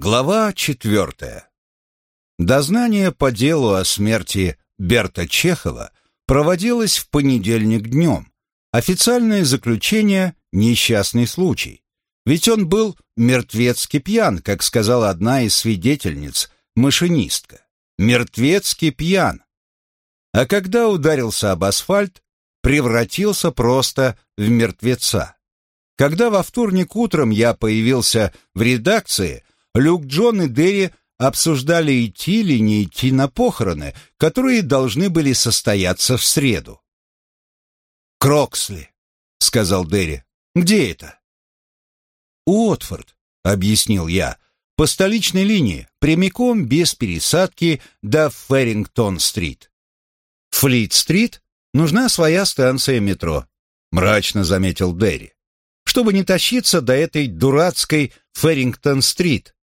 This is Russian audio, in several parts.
Глава четвертая. Дознание по делу о смерти Берта Чехова проводилось в понедельник днем. Официальное заключение – несчастный случай. Ведь он был мертвецки пьян, как сказала одна из свидетельниц, машинистка. Мертвецки пьян. А когда ударился об асфальт, превратился просто в мертвеца. Когда во вторник утром я появился в редакции – Люк Джон и Дерри обсуждали, идти или не идти на похороны, которые должны были состояться в среду. «Кроксли», — сказал Дерри. «Где это?» «Уотфорд», — объяснил я, — «по столичной линии, прямиком, без пересадки, до Феррингтон-стрит». «Флит-стрит? Нужна своя станция метро», — мрачно заметил Дерри, «чтобы не тащиться до этой дурацкой Феррингтон-стрит.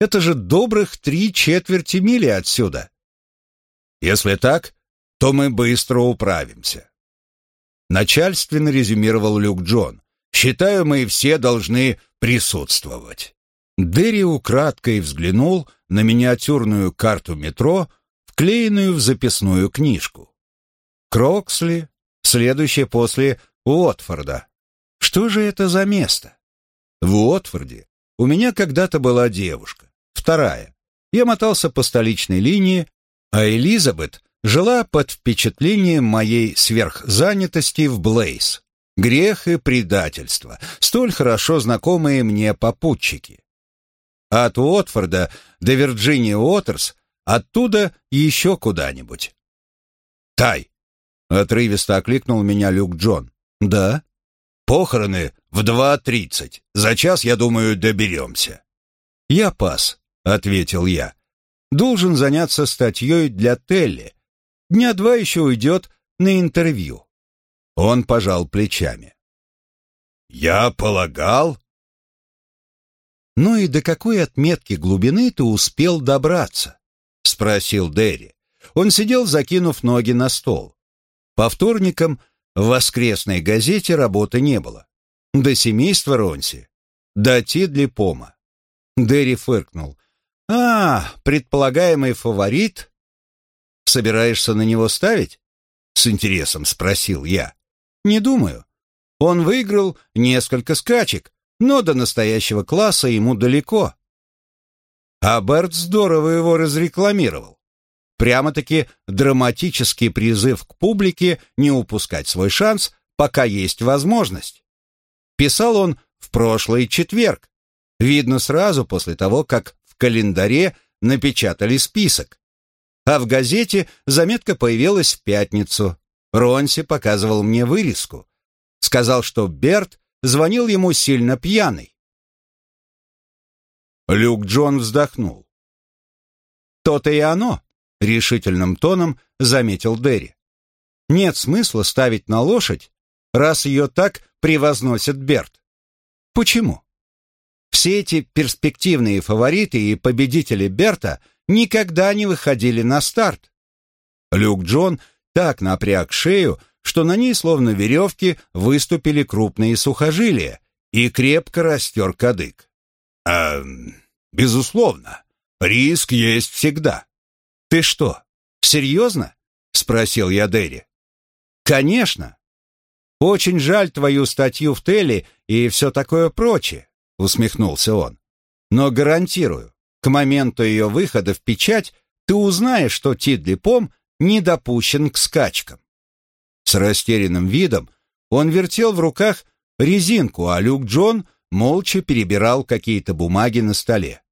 Это же добрых три четверти мили отсюда. Если так, то мы быстро управимся. Начальственно резюмировал Люк Джон. Считаю, мы все должны присутствовать. Дерри украдкой взглянул на миниатюрную карту метро, вклеенную в записную книжку. Кроксли, следующее после Уотфорда. Что же это за место? В Уотфорде у меня когда-то была девушка. Вторая. Я мотался по столичной линии, а Элизабет жила под впечатлением моей сверхзанятости в Блейз. Грех и предательство, столь хорошо знакомые мне попутчики. От Уотфорда до Вирджинии Уотерс, оттуда еще куда-нибудь. «Тай!» — отрывисто окликнул меня Люк Джон. «Да?» «Похороны в два тридцать. За час, я думаю, доберемся». «Я пас», — ответил я. «Должен заняться статьей для Телли. Дня два еще уйдет на интервью». Он пожал плечами. «Я полагал...» «Ну и до какой отметки глубины ты успел добраться?» — спросил Дерри. Он сидел, закинув ноги на стол. По вторникам в воскресной газете работы не было. До семейства Ронси, до Тидли Пома. Дерри фыркнул. «А, предполагаемый фаворит? Собираешься на него ставить?» С интересом спросил я. «Не думаю. Он выиграл несколько скачек, но до настоящего класса ему далеко». А Берт здорово его разрекламировал. Прямо-таки драматический призыв к публике не упускать свой шанс, пока есть возможность. Писал он в прошлый четверг. Видно сразу после того, как календаре напечатали список. А в газете заметка появилась в пятницу. Ронси показывал мне вырезку. Сказал, что Берт звонил ему сильно пьяный. Люк Джон вздохнул. «То-то и оно», — решительным тоном заметил Дерри. «Нет смысла ставить на лошадь, раз ее так превозносит Берт. Почему? Все эти перспективные фавориты и победители Берта никогда не выходили на старт. Люк Джон так напряг шею, что на ней, словно веревки, выступили крупные сухожилия, и крепко растер кадык. «А, безусловно, риск есть всегда». «Ты что, серьезно?» — спросил я Дерри. «Конечно. Очень жаль твою статью в Теле и все такое прочее усмехнулся он. Но гарантирую, к моменту ее выхода в печать ты узнаешь, что Тидли Пом не допущен к скачкам. С растерянным видом он вертел в руках резинку, а Люк Джон молча перебирал какие-то бумаги на столе.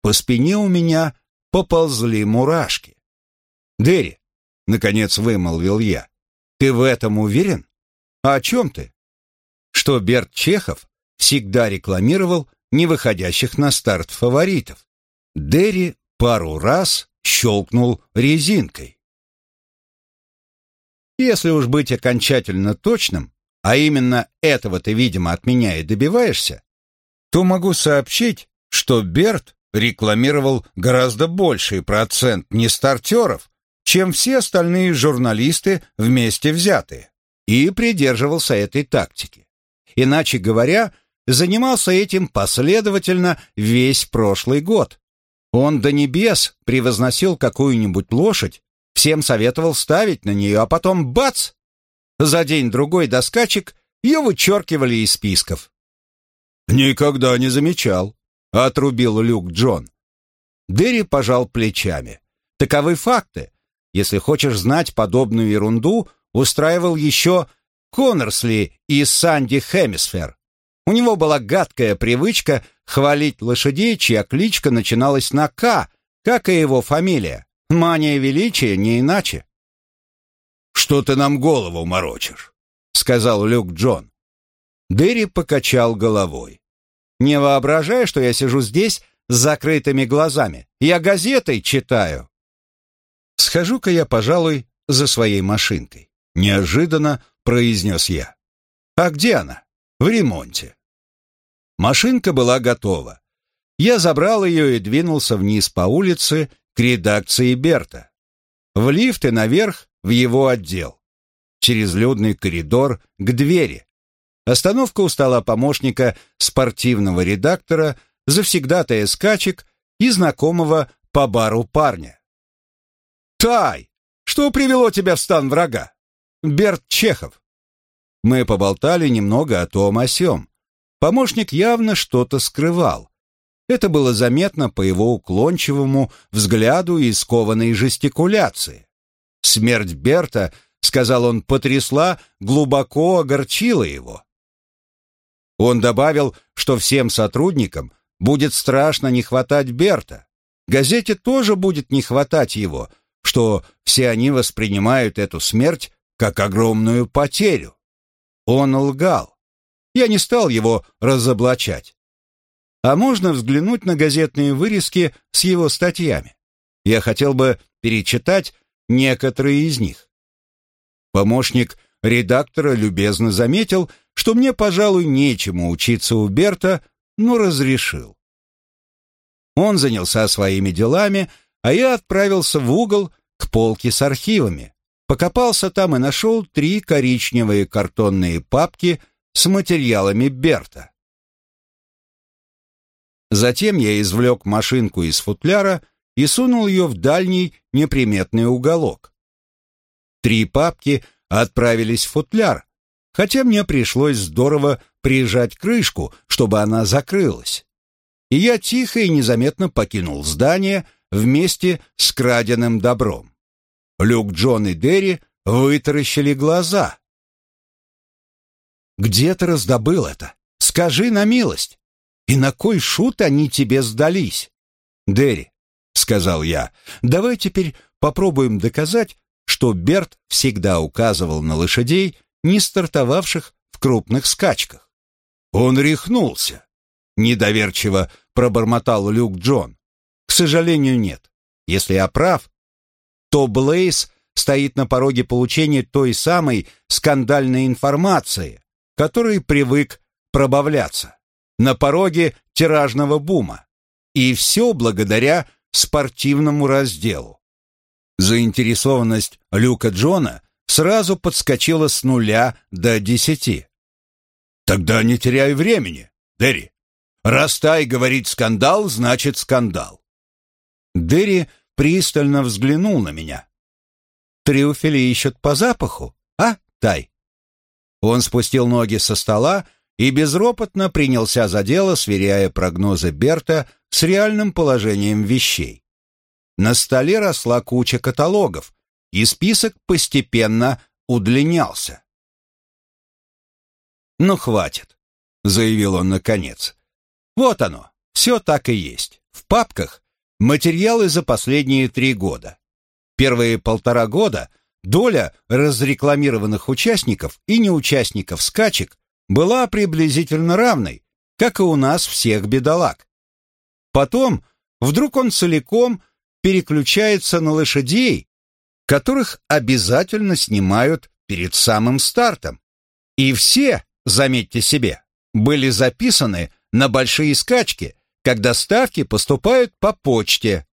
По спине у меня поползли мурашки. «Дерри», — наконец вымолвил я, — «ты в этом уверен? А о чем ты?» «Что Берт Чехов всегда рекламировал невыходящих на старт фаворитов. Дерри пару раз щелкнул резинкой. Если уж быть окончательно точным, а именно этого ты, видимо, от меня и добиваешься, то могу сообщить, что Берт рекламировал гораздо больший процент нестартеров, чем все остальные журналисты вместе взятые, и придерживался этой тактики. Иначе говоря, занимался этим последовательно весь прошлый год. Он до небес превозносил какую-нибудь лошадь, всем советовал ставить на нее, а потом бац! За день-другой до скачек ее вычеркивали из списков. «Никогда не замечал», — отрубил Люк Джон. Дерри пожал плечами. «Таковы факты. Если хочешь знать подобную ерунду, устраивал еще Коннорсли и Санди Хемисфер. У него была гадкая привычка хвалить лошадей, чья кличка начиналась на «К», как и его фамилия. Мания величия не иначе. «Что ты нам голову морочишь?» — сказал Люк Джон. Дерри покачал головой. «Не воображай, что я сижу здесь с закрытыми глазами. Я газетой читаю». «Схожу-ка я, пожалуй, за своей машинкой», — неожиданно произнес я. «А где она?» «В ремонте». Машинка была готова. Я забрал ее и двинулся вниз по улице к редакции Берта. В лифт и наверх в его отдел. Через людный коридор к двери. Остановка у стола помощника спортивного редактора, завсегдатая скачек и знакомого по бару парня. «Тай, что привело тебя в стан врага?» «Берт Чехов». Мы поболтали немного о том о сём. Помощник явно что-то скрывал. Это было заметно по его уклончивому взгляду и скованной жестикуляции. Смерть Берта, сказал он, потрясла, глубоко огорчила его. Он добавил, что всем сотрудникам будет страшно не хватать Берта. Газете тоже будет не хватать его, что все они воспринимают эту смерть как огромную потерю. Он лгал. Я не стал его разоблачать. А можно взглянуть на газетные вырезки с его статьями. Я хотел бы перечитать некоторые из них. Помощник редактора любезно заметил, что мне, пожалуй, нечему учиться у Берта, но разрешил. Он занялся своими делами, а я отправился в угол к полке с архивами. Покопался там и нашел три коричневые картонные папки с материалами Берта. Затем я извлек машинку из футляра и сунул ее в дальний неприметный уголок. Три папки отправились в футляр, хотя мне пришлось здорово прижать крышку, чтобы она закрылась. И я тихо и незаметно покинул здание вместе с краденым добром. Люк, Джон и Дерри вытаращили глаза. «Где ты раздобыл это? Скажи на милость. И на кой шут они тебе сдались?» «Дерри, — сказал я, — давай теперь попробуем доказать, что Берт всегда указывал на лошадей, не стартовавших в крупных скачках. Он рехнулся. Недоверчиво пробормотал Люк Джон. К сожалению, нет. Если я прав, то Блейз стоит на пороге получения той самой скандальной информации, которой привык пробавляться, на пороге тиражного бума. И все благодаря спортивному разделу. Заинтересованность Люка Джона сразу подскочила с нуля до десяти. «Тогда не теряй времени, Дерри. Раз Тай говорит скандал, значит скандал». Дерри пристально взглянул на меня. «Трюфели ищут по запаху, а, Тай?» Он спустил ноги со стола и безропотно принялся за дело, сверяя прогнозы Берта с реальным положением вещей. На столе росла куча каталогов, и список постепенно удлинялся. «Ну, хватит», — заявил он наконец. «Вот оно, все так и есть. В папках материалы за последние три года. Первые полтора года доля разрекламированных участников и неучастников скачек была приблизительно равной, как и у нас всех бедолаг. Потом вдруг он целиком переключается на лошадей, которых обязательно снимают перед самым стартом. И все, заметьте себе, были записаны на большие скачки, когда ставки поступают по почте.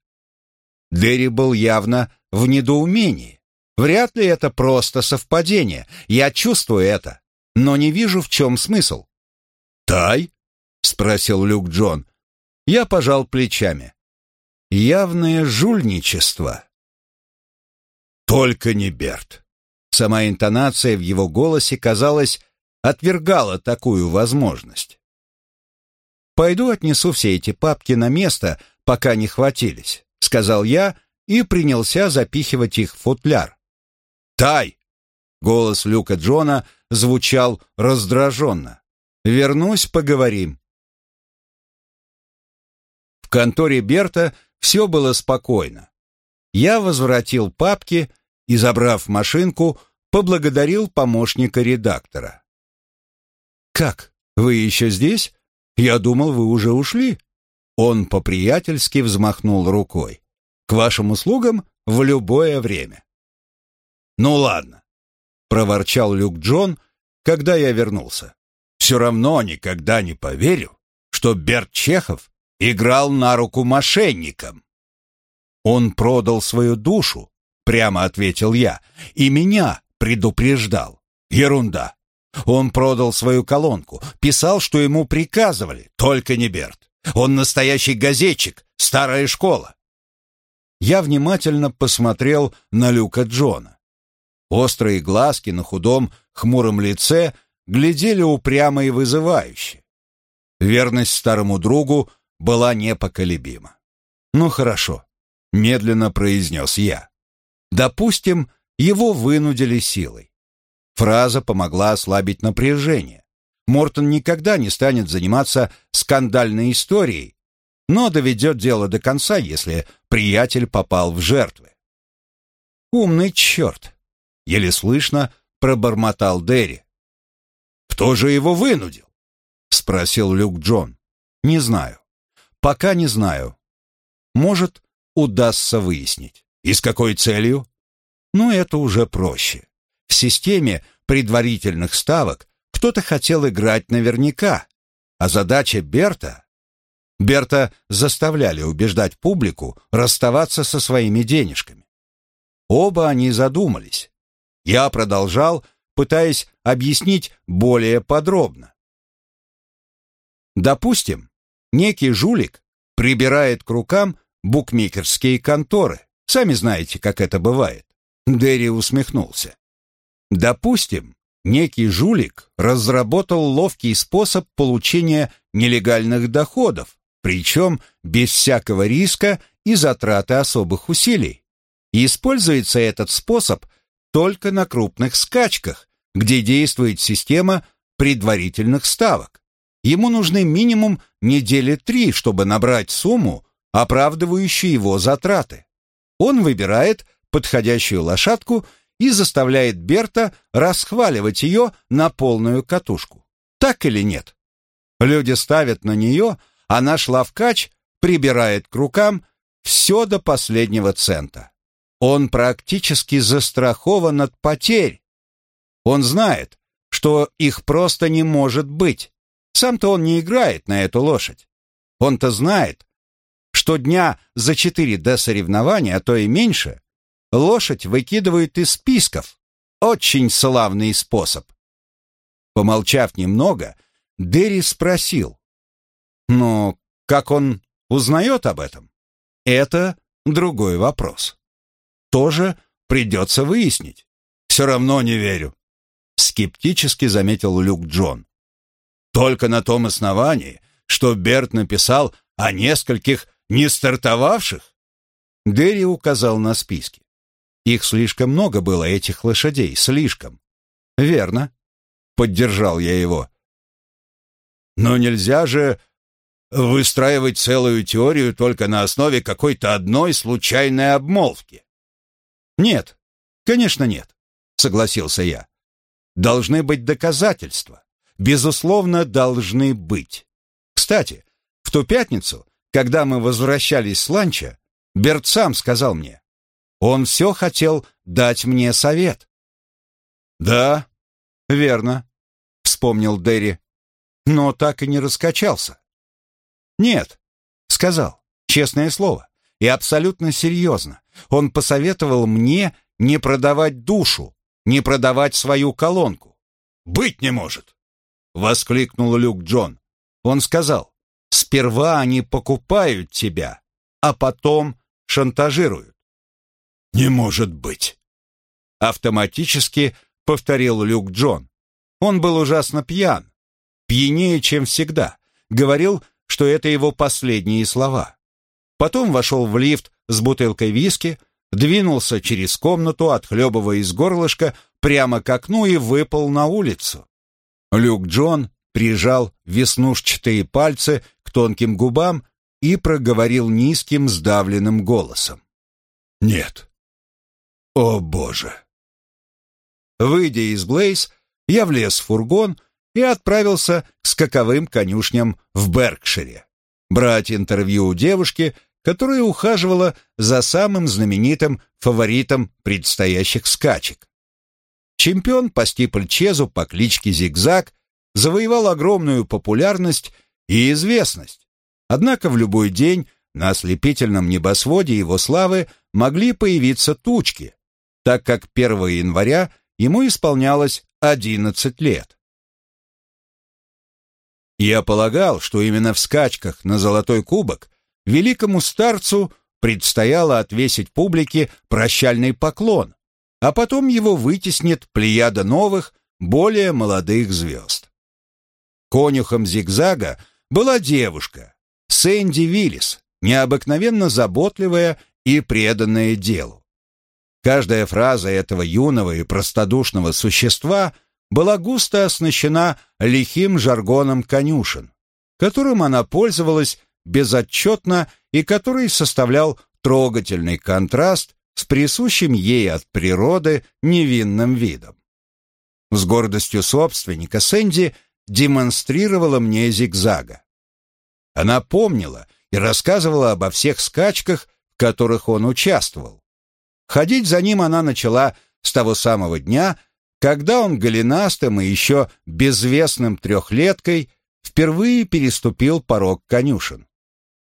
Дерри был явно в недоумении. Вряд ли это просто совпадение. Я чувствую это, но не вижу, в чем смысл. «Тай?» — спросил Люк Джон. Я пожал плечами. «Явное жульничество». «Только не Берт». Сама интонация в его голосе, казалось, отвергала такую возможность. «Пойду отнесу все эти папки на место, пока не хватились», — сказал я и принялся запихивать их в футляр. «Тай!» — голос Люка Джона звучал раздраженно. «Вернусь, поговорим». В конторе Берта все было спокойно. Я возвратил папки и, забрав машинку, поблагодарил помощника редактора. «Как, вы еще здесь? Я думал, вы уже ушли». Он по-приятельски взмахнул рукой. «К вашим услугам в любое время». «Ну ладно», — проворчал Люк Джон, когда я вернулся. «Все равно никогда не поверю, что Берт Чехов играл на руку мошенникам». «Он продал свою душу», — прямо ответил я, — «и меня предупреждал. Ерунда. Он продал свою колонку, писал, что ему приказывали, только не Берт. Он настоящий газетчик, старая школа. Я внимательно посмотрел на Люка Джона. Острые глазки на худом, хмуром лице глядели упрямо и вызывающе. Верность старому другу была непоколебима. «Ну хорошо», — медленно произнес я. «Допустим, его вынудили силой. Фраза помогла ослабить напряжение. Мортон никогда не станет заниматься скандальной историей, но доведет дело до конца, если приятель попал в жертвы. «Умный черт!» — еле слышно пробормотал Дерри. «Кто же его вынудил?» — спросил Люк Джон. «Не знаю. Пока не знаю. Может, удастся выяснить. И с какой целью?» Но это уже проще. В системе предварительных ставок кто-то хотел играть наверняка, а задача Берта... Берта заставляли убеждать публику расставаться со своими денежками. Оба они задумались. Я продолжал, пытаясь объяснить более подробно. Допустим, некий жулик прибирает к рукам букмекерские конторы. Сами знаете, как это бывает. Дерри усмехнулся. Допустим, некий жулик разработал ловкий способ получения нелегальных доходов, причем без всякого риска и затраты особых усилий. И используется этот способ только на крупных скачках, где действует система предварительных ставок. Ему нужны минимум недели три, чтобы набрать сумму, оправдывающую его затраты. Он выбирает подходящую лошадку и заставляет Берта расхваливать ее на полную катушку. Так или нет? Люди ставят на нее, а наш лавкач прибирает к рукам все до последнего цента. Он практически застрахован от потерь. Он знает, что их просто не может быть. Сам-то он не играет на эту лошадь. Он-то знает, что дня за четыре до соревнования, а то и меньше, лошадь выкидывают из списков. Очень славный способ. Помолчав немного, Дерри спросил. «Но как он узнает об этом?» «Это другой вопрос. Тоже придется выяснить. Все равно не верю», — скептически заметил Люк Джон. «Только на том основании, что Берт написал о нескольких не стартовавших?» Дерри указал на списки. Их слишком много было, этих лошадей, слишком. Верно. Поддержал я его. Но нельзя же выстраивать целую теорию только на основе какой-то одной случайной обмолвки. Нет, конечно нет, согласился я. Должны быть доказательства. Безусловно, должны быть. Кстати, в ту пятницу, когда мы возвращались с ланча, Берт сам сказал мне, он все хотел дать мне совет. «Да, верно», — вспомнил Дерри, но так и не раскачался. «Нет», — сказал, честное слово, и абсолютно серьезно. Он посоветовал мне не продавать душу, не продавать свою колонку. «Быть не может!» — воскликнул Люк Джон. Он сказал, «Сперва они покупают тебя, а потом шантажируют». «Не может быть!» Автоматически повторил Люк Джон. Он был ужасно пьян, пьянее, чем всегда. Говорил, что это его последние слова. Потом вошел в лифт с бутылкой виски, двинулся через комнату, отхлебывая из горлышка, прямо к окну и выпал на улицу. Люк Джон прижал веснушчатые пальцы к тонким губам и проговорил низким сдавленным голосом. «Нет. О, Боже!» Выйдя из Блейз, я влез в фургон и отправился к скаковым конюшням в Беркшире. Брать интервью у девушки, которая ухаживала за самым знаменитым фаворитом предстоящих скачек. Чемпион по стипльчезу по кличке Зигзаг завоевал огромную популярность и известность. Однако в любой день на ослепительном небосводе его славы могли появиться тучки, так как 1 января ему исполнялось 11 лет. Я полагал, что именно в скачках на Золотой Кубок великому старцу предстояло отвесить публике прощальный поклон, а потом его вытеснит плеяда новых, более молодых звезд. Конюхом зигзага была девушка, Сэнди Виллис, необыкновенно заботливая и преданная делу. Каждая фраза этого юного и простодушного существа была густо оснащена лихим жаргоном конюшен, которым она пользовалась безотчетно и который составлял трогательный контраст с присущим ей от природы невинным видом. С гордостью собственника Сэнди демонстрировала мне зигзага. Она помнила и рассказывала обо всех скачках, в которых он участвовал. Ходить за ним она начала с того самого дня, когда он голенастым и еще безвестным трехлеткой впервые переступил порог конюшен.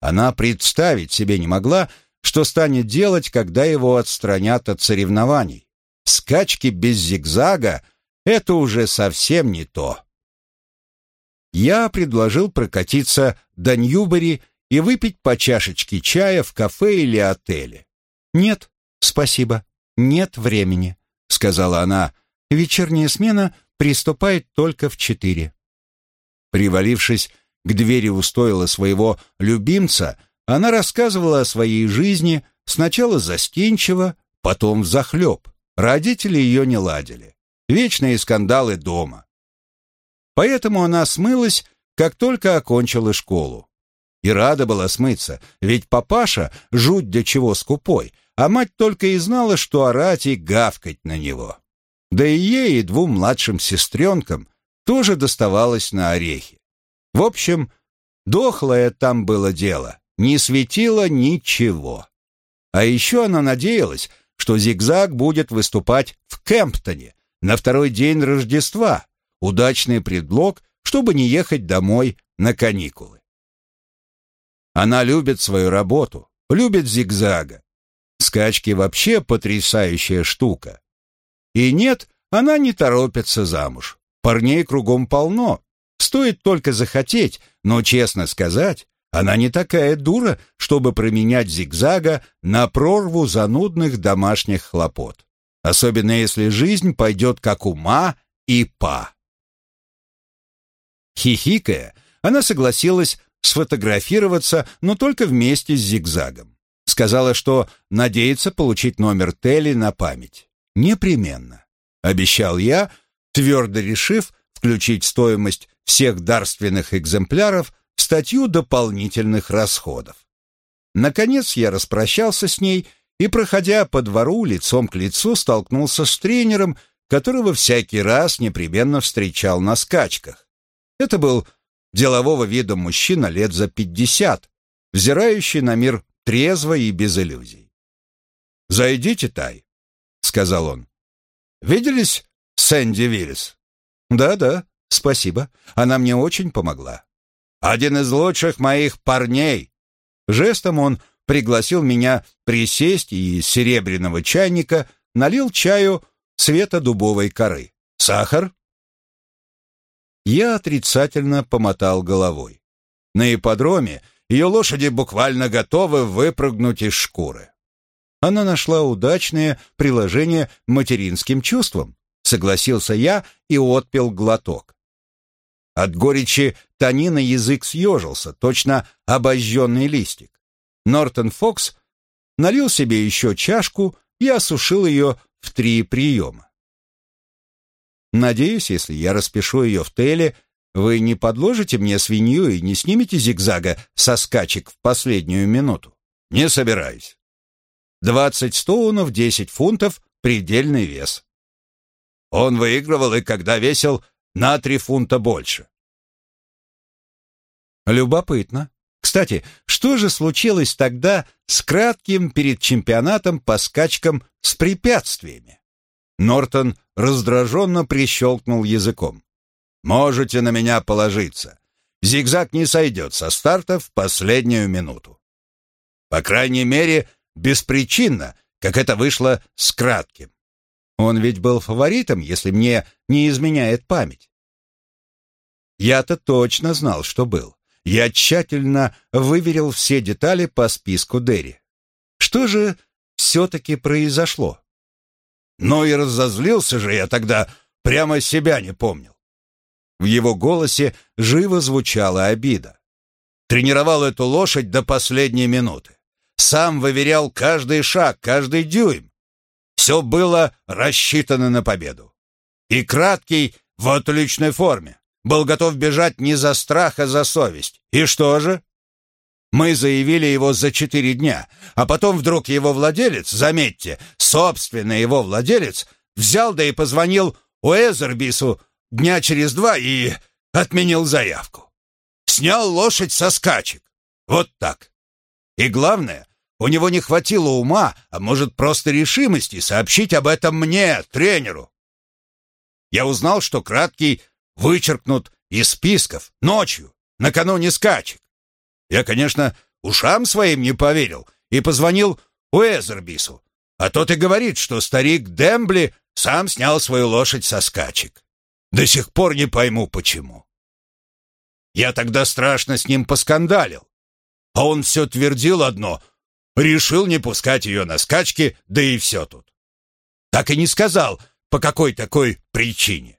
Она представить себе не могла, что станет делать, когда его отстранят от соревнований. Скачки без зигзага — это уже совсем не то. Я предложил прокатиться до Ньюбери и выпить по чашечке чая в кафе или отеле. «Нет, спасибо, нет времени», — сказала она. «Вечерняя смена приступает только в четыре». Привалившись к двери устоила своего любимца, она рассказывала о своей жизни сначала застенчиво, потом взахлеб. Родители ее не ладили. Вечные скандалы дома. Поэтому она смылась, как только окончила школу. И рада была смыться, ведь папаша жуть до чего скупой, а мать только и знала, что орать и гавкать на него. Да и ей, и двум младшим сестренкам тоже доставалось на орехи. В общем, дохлое там было дело, не светило ничего. А еще она надеялась, что «Зигзаг» будет выступать в Кемптоне на второй день Рождества, удачный предлог, чтобы не ехать домой на каникулы. Она любит свою работу, любит «Зигзага». Скачки вообще потрясающая штука. И нет, она не торопится замуж. Парней кругом полно, Стоит только захотеть, но, честно сказать, она не такая дура, чтобы променять зигзага на прорву занудных домашних хлопот. Особенно если жизнь пойдет как ума и па. Хихикая, она согласилась сфотографироваться, но только вместе с зигзагом. Сказала, что надеется получить номер Телли на память. Непременно. Обещал я, твердо решив включить стоимость всех дарственных экземпляров в статью дополнительных расходов. Наконец я распрощался с ней и, проходя по двору лицом к лицу, столкнулся с тренером, которого всякий раз непременно встречал на скачках. Это был делового вида мужчина лет за пятьдесят, взирающий на мир трезво и без иллюзий. «Зайдите, Тай», — сказал он. «Виделись Сэнди Виллис?» «Да-да», «Спасибо, она мне очень помогла». «Один из лучших моих парней!» Жестом он пригласил меня присесть и из серебряного чайника налил чаю цвета дубовой коры. «Сахар?» Я отрицательно помотал головой. На ипподроме ее лошади буквально готовы выпрыгнуть из шкуры. Она нашла удачное приложение материнским чувствам, согласился я и отпил глоток. От горечи Танина язык съежился, точно обожженный листик. Нортон Фокс налил себе еще чашку и осушил ее в три приема. Надеюсь, если я распишу ее в теле, вы не подложите мне свинью и не снимете зигзага со скачек в последнюю минуту. Не собираюсь. Двадцать стоунов, десять фунтов — предельный вес. Он выигрывал и когда весил на три фунта больше. Любопытно. Кстати, что же случилось тогда с кратким перед чемпионатом по скачкам с препятствиями? Нортон раздраженно прищелкнул языком. «Можете на меня положиться. Зигзаг не сойдет со старта в последнюю минуту. По крайней мере, беспричинно, как это вышло с кратким. Он ведь был фаворитом, если мне не изменяет память. Я-то точно знал, что был. Я тщательно выверил все детали по списку Дерри. Что же все-таки произошло? Но и разозлился же я тогда, прямо себя не помнил. В его голосе живо звучала обида. Тренировал эту лошадь до последней минуты. Сам выверял каждый шаг, каждый дюйм. Все было рассчитано на победу. И краткий в отличной форме. Был готов бежать не за страх, а за совесть. И что же? Мы заявили его за четыре дня, а потом вдруг его владелец, заметьте, собственный его владелец, взял да и позвонил Уэзербису дня через два и отменил заявку. Снял лошадь со скачек. Вот так. И главное, у него не хватило ума, а может просто решимости сообщить об этом мне, тренеру. Я узнал, что краткий вычеркнут из списков ночью, накануне скачек. Я, конечно, ушам своим не поверил и позвонил Уэзербису, а тот и говорит, что старик Дембли сам снял свою лошадь со скачек. До сих пор не пойму, почему. Я тогда страшно с ним поскандалил, а он все твердил одно — решил не пускать ее на скачки, да и все тут. Так и не сказал, по какой такой причине.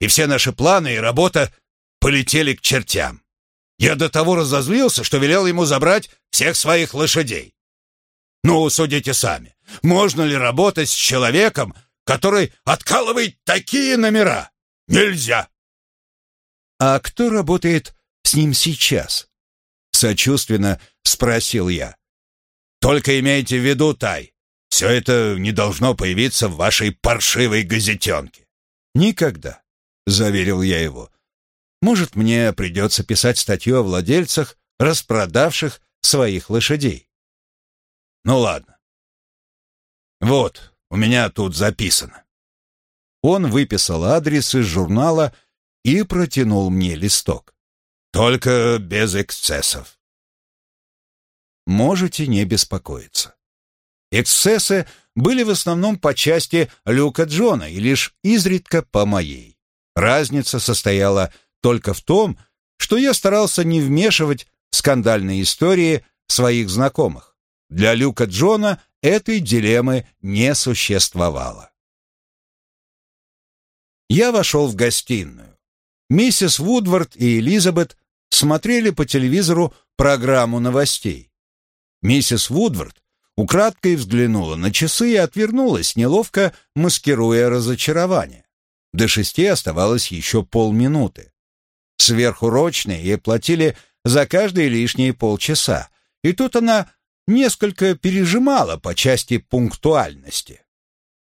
И все наши планы и работа полетели к чертям. Я до того разозлился, что велел ему забрать всех своих лошадей. Ну, судите сами, можно ли работать с человеком, который откалывает такие номера? Нельзя. А кто работает с ним сейчас? Сочувственно спросил я. Только имейте в виду, Тай, все это не должно появиться в вашей паршивой газетенке. Никогда, заверил я его. Может, мне придется писать статью о владельцах, распродавших своих лошадей. Ну ладно. Вот, у меня тут записано. Он выписал адрес из журнала и протянул мне листок. Только без эксцессов. Можете не беспокоиться. Эксцессы были в основном по части Люка Джона и лишь изредка по моей. Разница состояла только в том, что я старался не вмешивать скандальные истории своих знакомых. Для Люка Джона этой дилеммы не существовало. Я вошел в гостиную. Миссис Вудвард и Элизабет смотрели по телевизору программу новостей. Миссис Вудвард украдкой взглянула на часы и отвернулась, неловко маскируя разочарование. До шести оставалось еще полминуты. Сверхурочные ей платили за каждые лишние полчаса, и тут она несколько пережимала по части пунктуальности.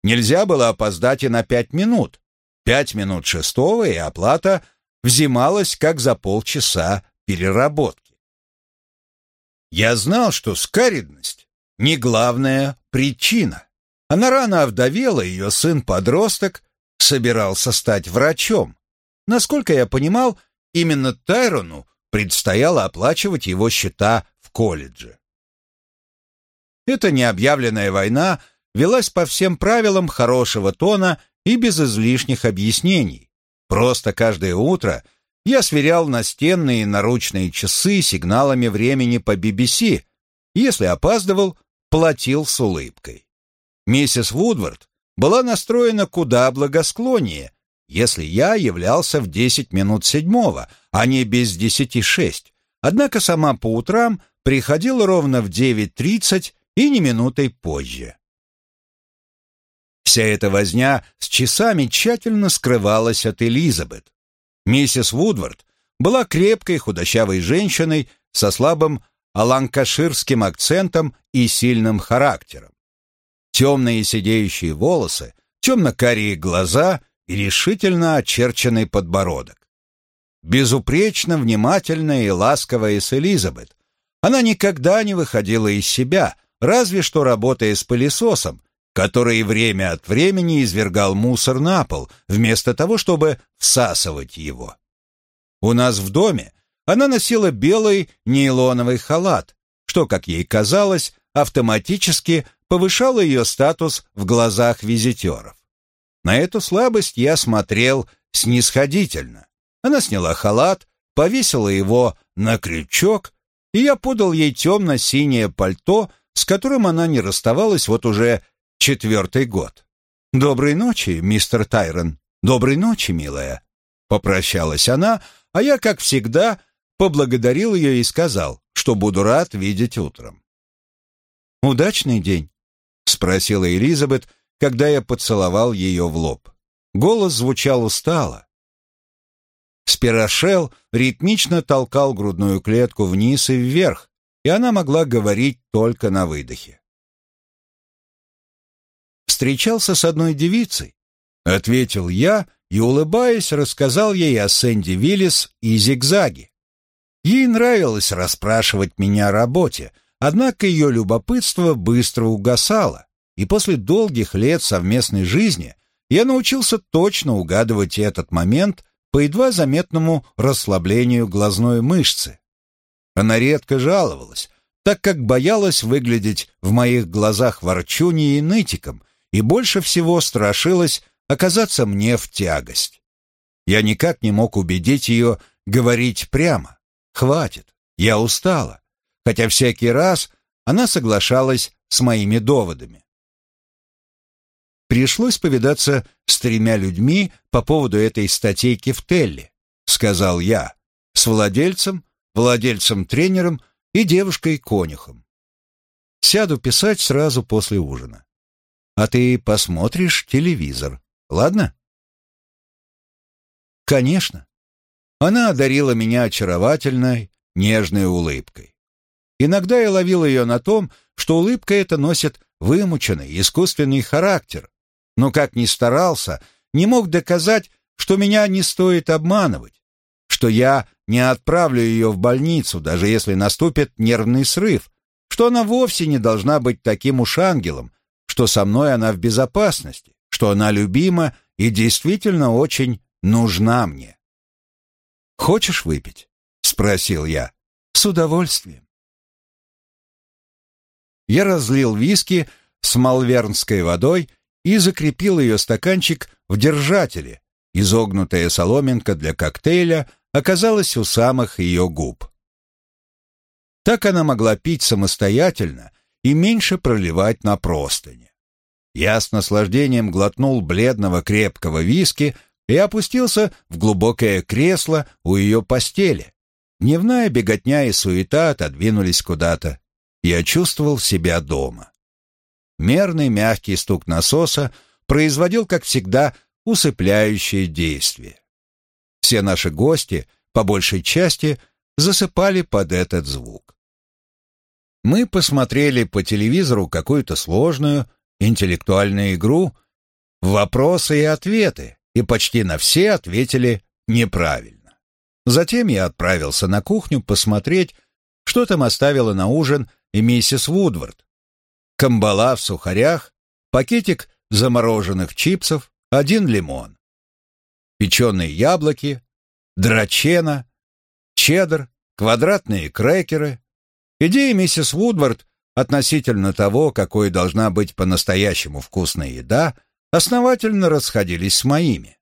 Нельзя было опоздать и на пять минут. Пять минут шестого, и оплата взималась как за полчаса переработки. Я знал, что скаридность — не главная причина. Она рано овдовела, ее сын-подросток собирался стать врачом. Насколько я понимал, Именно Тайрону предстояло оплачивать его счета в колледже. Эта необъявленная война велась по всем правилам хорошего тона и без излишних объяснений. Просто каждое утро я сверял настенные наручные часы сигналами времени по BBC. Если опаздывал, платил с улыбкой. Миссис Вудвард была настроена куда благосклоннее, если я являлся в десять минут седьмого, а не без десяти шесть. Однако сама по утрам приходила ровно в девять тридцать и не минутой позже. Вся эта возня с часами тщательно скрывалась от Элизабет. Миссис Вудвард была крепкой худощавой женщиной со слабым аланкаширским акцентом и сильным характером. Темные сидеющие волосы, темно-карие глаза и решительно очерченный подбородок. Безупречно внимательная и ласковая с Элизабет. Она никогда не выходила из себя, разве что работая с пылесосом, который время от времени извергал мусор на пол, вместо того, чтобы всасывать его. У нас в доме она носила белый нейлоновый халат, что, как ей казалось, автоматически повышало ее статус в глазах визитеров. На эту слабость я смотрел снисходительно. Она сняла халат, повесила его на крючок, и я подал ей темно-синее пальто, с которым она не расставалась вот уже четвертый год. «Доброй ночи, мистер Тайрон. Доброй ночи, милая». Попрощалась она, а я, как всегда, поблагодарил ее и сказал, что буду рад видеть утром. «Удачный день?» — спросила Элизабет, когда я поцеловал ее в лоб. Голос звучал устало. Спирошел ритмично толкал грудную клетку вниз и вверх, и она могла говорить только на выдохе. «Встречался с одной девицей», — ответил я и, улыбаясь, рассказал ей о Сэнди Виллис и зигзаге. Ей нравилось расспрашивать меня о работе, однако ее любопытство быстро угасало, и после долгих лет совместной жизни я научился точно угадывать этот момент по едва заметному расслаблению глазной мышцы. Она редко жаловалась, так как боялась выглядеть в моих глазах ворчуней и нытиком, и больше всего страшилась оказаться мне в тягость. Я никак не мог убедить ее говорить прямо. «Хватит, я устала», хотя всякий раз она соглашалась с моими доводами. Пришлось повидаться с тремя людьми по поводу этой статейки в Телле, сказал я, с владельцем, владельцем-тренером и девушкой-конюхом. Сяду писать сразу после ужина. А ты посмотришь телевизор, ладно? Конечно. Она одарила меня очаровательной, нежной улыбкой. Иногда я ловил ее на том, что улыбка эта носит вымученный, искусственный характер, но как ни старался, не мог доказать, что меня не стоит обманывать, что я не отправлю ее в больницу, даже если наступит нервный срыв, что она вовсе не должна быть таким уж ангелом, что со мной она в безопасности, что она любима и действительно очень нужна мне. «Хочешь выпить?» — спросил я. «С удовольствием». Я разлил виски с малвернской водой и закрепил ее стаканчик в держателе. Изогнутая соломинка для коктейля оказалась у самых ее губ. Так она могла пить самостоятельно и меньше проливать на простыни. Я с наслаждением глотнул бледного крепкого виски и опустился в глубокое кресло у ее постели. Дневная беготня и суета отодвинулись куда-то. Я чувствовал себя дома. Мерный мягкий стук насоса производил, как всегда, усыпляющее действие. Все наши гости, по большей части, засыпали под этот звук. Мы посмотрели по телевизору какую-то сложную интеллектуальную игру «Вопросы и ответы», и почти на все ответили неправильно. Затем я отправился на кухню посмотреть, что там оставила на ужин и миссис Вудвард, камбала в сухарях, пакетик замороженных чипсов, один лимон. Печеные яблоки, драчена, чеддер, квадратные крекеры. Идеи миссис Вудвард относительно того, какой должна быть по-настоящему вкусная еда, основательно расходились с моими.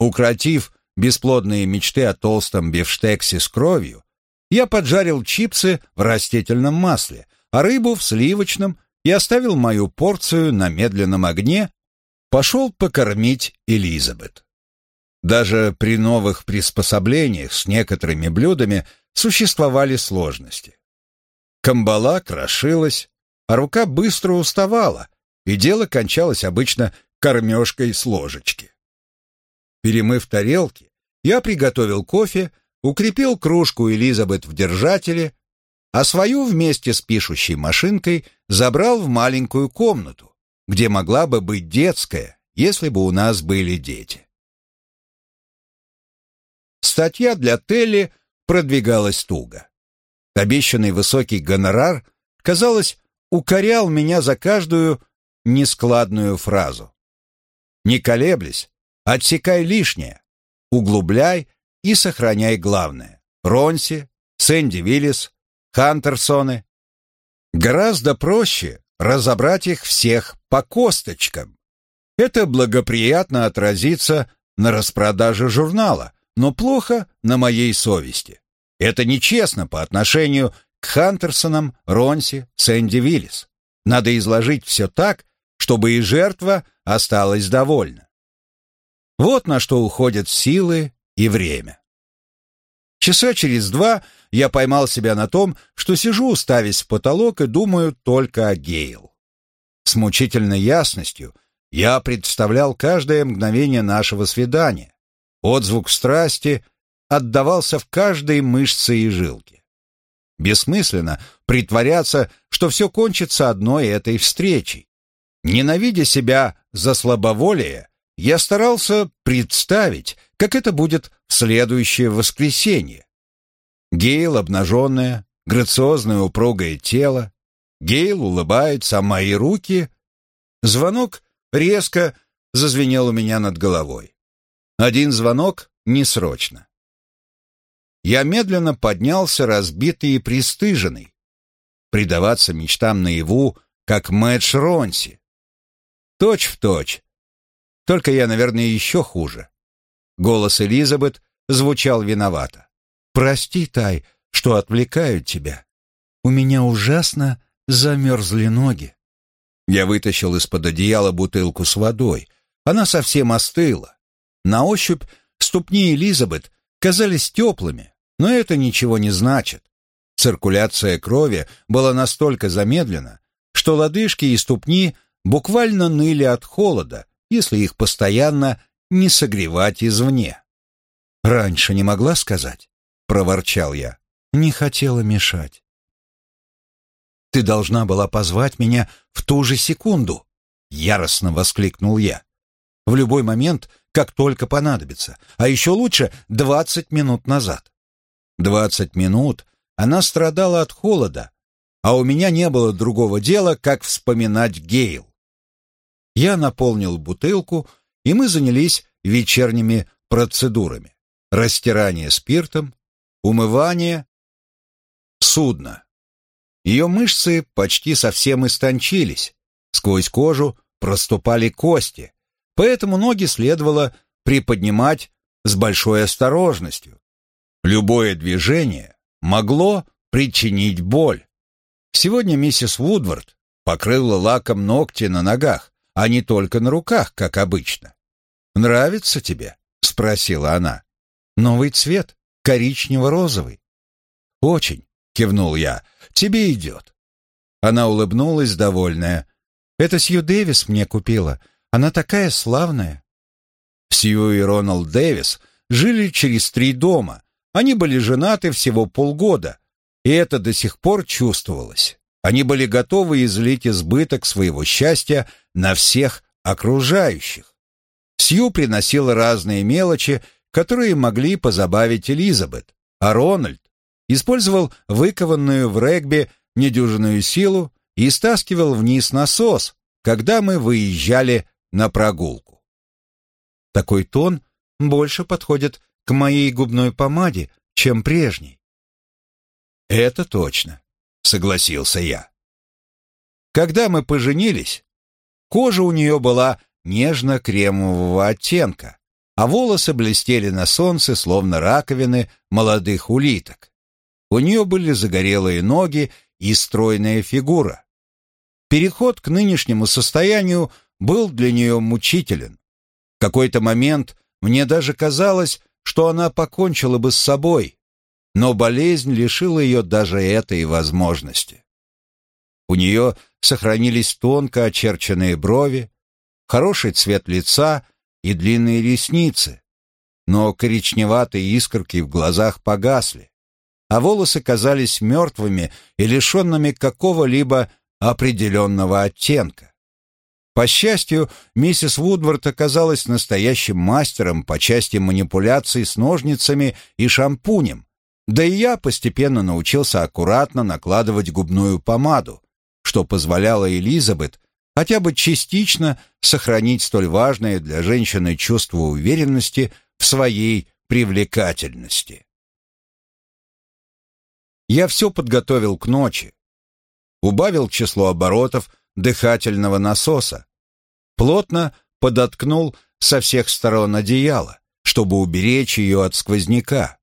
Укротив бесплодные мечты о толстом бифштексе с кровью, я поджарил чипсы в растительном масле, а рыбу в сливочном и оставил мою порцию на медленном огне, пошел покормить Элизабет. Даже при новых приспособлениях с некоторыми блюдами существовали сложности. Камбала крошилась, а рука быстро уставала, и дело кончалось обычно кормежкой с ложечки. Перемыв тарелки, я приготовил кофе, укрепил кружку Элизабет в держателе, а свою вместе с пишущей машинкой забрал в маленькую комнату, где могла бы быть детская, если бы у нас были дети. Статья для Телли продвигалась туго. Обещанный высокий гонорар, казалось, укорял меня за каждую нескладную фразу. Не колеблясь, отсекай лишнее, углубляй и сохраняй главное. Ронси, Сэнди Виллис, Хантерсоны. Гораздо проще разобрать их всех по косточкам. Это благоприятно отразится на распродаже журнала, но плохо на моей совести. Это нечестно по отношению к Хантерсонам, Ронси, Сэнди Виллис. Надо изложить все так, чтобы и жертва осталась довольна. Вот на что уходят силы и время. Часа через два я поймал себя на том, что сижу, уставясь в потолок и думаю только о Гейл. С мучительной ясностью я представлял каждое мгновение нашего свидания, Отзвук страсти отдавался в каждой мышце и жилке. Бессмысленно притворяться, что все кончится одной этой встречей. Ненавидя себя за слабоволие, я старался представить, как это будет следующее воскресенье. Гейл обнаженная, грациозное упругое тело. Гейл улыбается, а мои руки... Звонок резко зазвенел у меня над головой. Один звонок не срочно. Я медленно поднялся, разбитый и пристыженный. Предаваться мечтам наяву, как Мэтч Ронси. Точь в точь. Только я, наверное, еще хуже. Голос Элизабет звучал виновато. «Прости, Тай, что отвлекают тебя. У меня ужасно замерзли ноги». Я вытащил из-под одеяла бутылку с водой. Она совсем остыла. На ощупь ступни Элизабет казались теплыми, но это ничего не значит. Циркуляция крови была настолько замедлена, что лодыжки и ступни буквально ныли от холода, если их постоянно не согревать извне. «Раньше не могла сказать?» — проворчал я. «Не хотела мешать». «Ты должна была позвать меня в ту же секунду!» — яростно воскликнул я. «В любой момент как только понадобится, а еще лучше 20 минут назад. 20 минут она страдала от холода, а у меня не было другого дела, как вспоминать Гейл. Я наполнил бутылку, и мы занялись вечерними процедурами. Растирание спиртом, умывание, судно. Ее мышцы почти совсем истончились, сквозь кожу проступали кости, поэтому ноги следовало приподнимать с большой осторожностью. Любое движение могло причинить боль. Сегодня миссис Вудвард покрыла лаком ногти на ногах, а не только на руках, как обычно. «Нравится тебе?» — спросила она. «Новый цвет, коричнево-розовый». «Очень», — кивнул я, — «тебе идет». Она улыбнулась, довольная. «Это Сью Дэвис мне купила. Она такая славная. Сью и Роналд Дэвис жили через три дома. Они были женаты всего полгода, и это до сих пор чувствовалось. Они были готовы излить избыток своего счастья на всех окружающих. Сью приносила разные мелочи, которые могли позабавить Элизабет, а Рональд использовал выкованную в регби недюжинную силу и стаскивал вниз насос, когда мы выезжали на прогулку. Такой тон больше подходит к моей губной помаде, чем прежний. Это точно, согласился я. Когда мы поженились, кожа у нее была нежно-кремового оттенка, а волосы блестели на солнце, словно раковины молодых улиток. У нее были загорелые ноги и стройная фигура. Переход к нынешнему состоянию был для нее мучителен. В какой-то момент мне даже казалось, что она покончила бы с собой, но болезнь лишила ее даже этой возможности. У нее сохранились тонко очерченные брови, хороший цвет лица и длинные ресницы, но коричневатые искорки в глазах погасли, а волосы казались мертвыми и лишенными какого-либо определенного оттенка. По счастью, миссис Вудвард оказалась настоящим мастером по части манипуляций с ножницами и шампунем, да и я постепенно научился аккуратно накладывать губную помаду, что позволяло Элизабет хотя бы частично сохранить столь важное для женщины чувство уверенности в своей привлекательности. Я все подготовил к ночи, убавил число оборотов дыхательного насоса, плотно подоткнул со всех сторон одеяло, чтобы уберечь ее от сквозняка.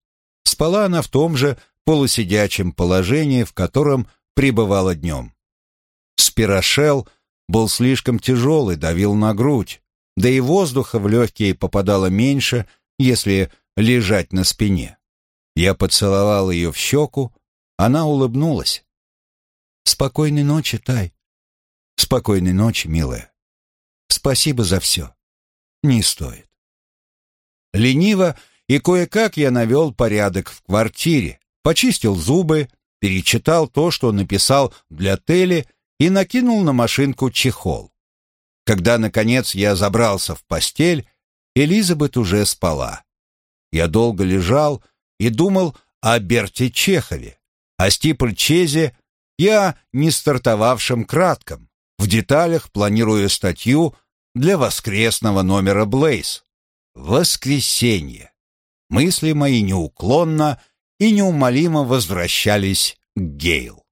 Спала она в том же полусидячем положении, в котором пребывала днем. Спирошел был слишком тяжелый, давил на грудь, да и воздуха в легкие попадало меньше, если лежать на спине. Я поцеловал ее в щеку, она улыбнулась. «Спокойной ночи, Тай». «Спокойной ночи, милая. Спасибо за все. Не стоит». Лениво и кое-как я навел порядок в квартире, почистил зубы, перечитал то, что написал для Тели, и накинул на машинку чехол. Когда, наконец, я забрался в постель, Элизабет уже спала. Я долго лежал и думал о Берте Чехове, о Стипль Чезе я не стартовавшим кратком, в деталях планируя статью для воскресного номера «Блейз». Воскресенье. Мысли мои неуклонно и неумолимо возвращались к Гейл.